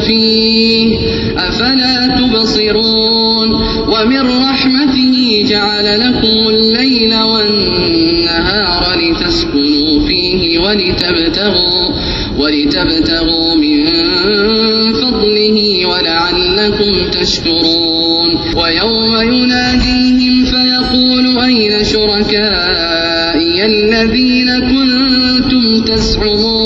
فيه. أفلا تبصرون؟ ومن رحمته جعل لكم الليل والنهار لتسكنوا فيه ولتبتغوا ولتبتغوا من فضله ولعلكم تشكرون. ويوم يناديهم فيقول أين شركائي الذين كنتم تزعمون؟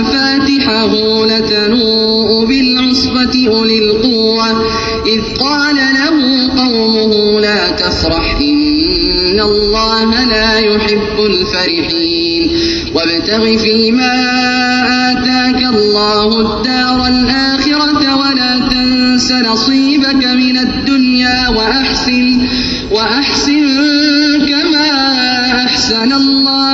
مفاتحه لتنوء بالعصبة أولي القوة. إذ قال له قومه لا تفرح إن الله لا يحب الفرحين. وابتغ فيما آتاك الله الدار الآخرة ولا تنس نصيبك من الدنيا وأحسن وأحسن كما أحسن الله.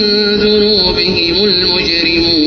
المجرمون